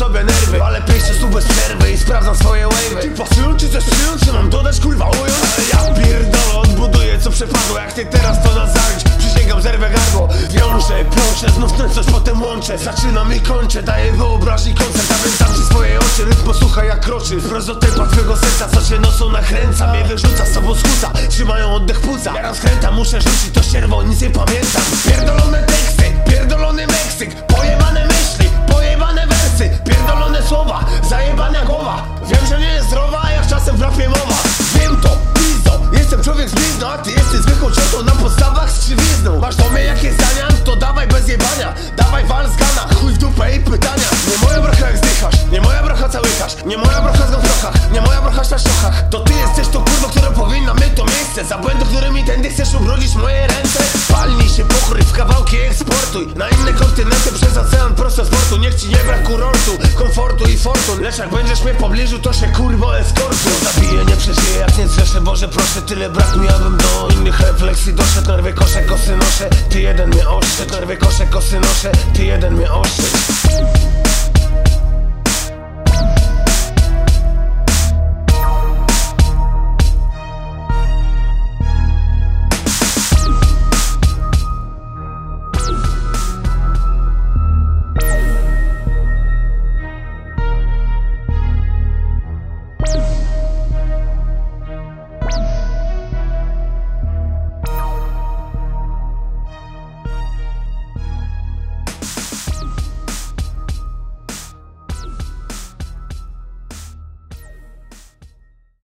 sobie nerwy. Ale piszę tu bez przerwy i sprawdzam swoje wave'y. Czy pasują, czy coś czują, czy mam dodać, kurwa ująć? Ale ja pierdolę, odbuduję co przepadło. Jak ty teraz to nas zabić, przysięgam zerwę gardło. Wiążę, plączę, znów ten coś potem łączę. Zaczynam i kończę, daję wyobraźni koncert A więc zamknij swoje oczy, rytm posłuchaj jak kroczy. Wprost do tempa twego serca, co nocą nakręca. Mnie wyrzuca, z sobą skłóca, trzymają oddech płuca. Ja rozkrętam, muszę rzucić to ścierwo, nic nie pamiętam. Pierdolone teksty, pierdolony Meksyk Za błędy, którymi tędy chcesz ubrudzić moje ręce. Palnij się pokryj w kawałki eksportuj. Na inne kontynenty przez ocean prosto z portu. Niech ci nie brak kurortu, komfortu i fortun. Lecz jak będziesz mnie w pobliżu, to się kurwo eskortu. Zabiję, nie przeżyję, jak nie zrzeszę. Boże proszę, tyle brak mi, abym do innych refleksji doszedł. Nerwy kosze, kosy noszę, ty jeden mnie oszczędź. Nerwy kosze, kosy noszę, ty jeden mnie oszczędź